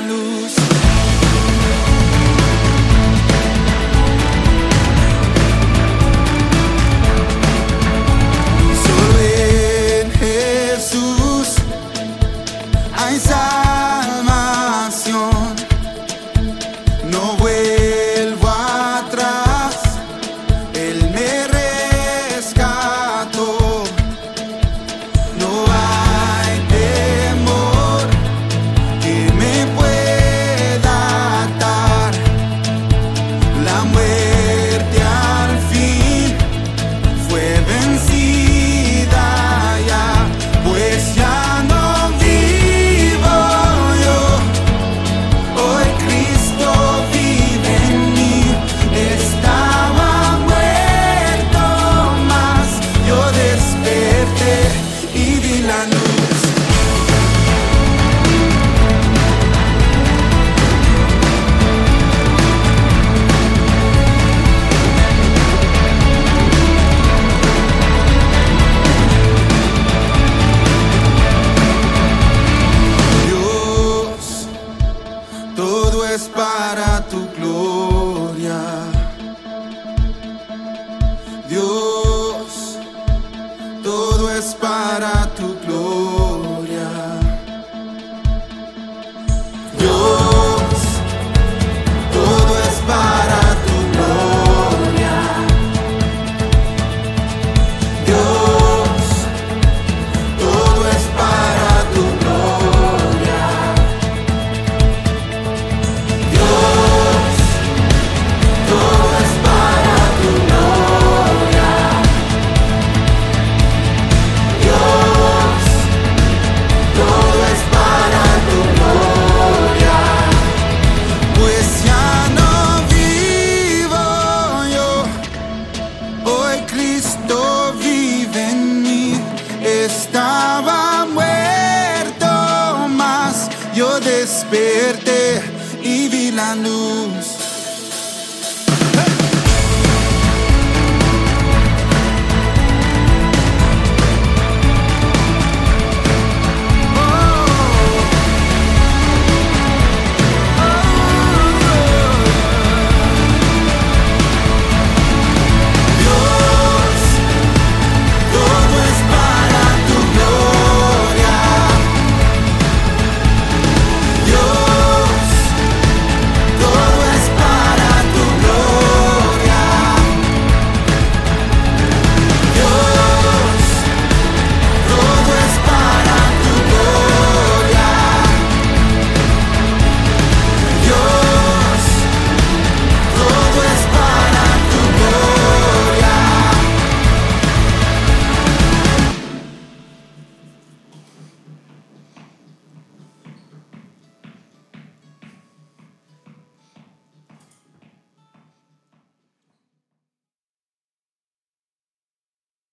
luz. Yo desperté y vi la luz.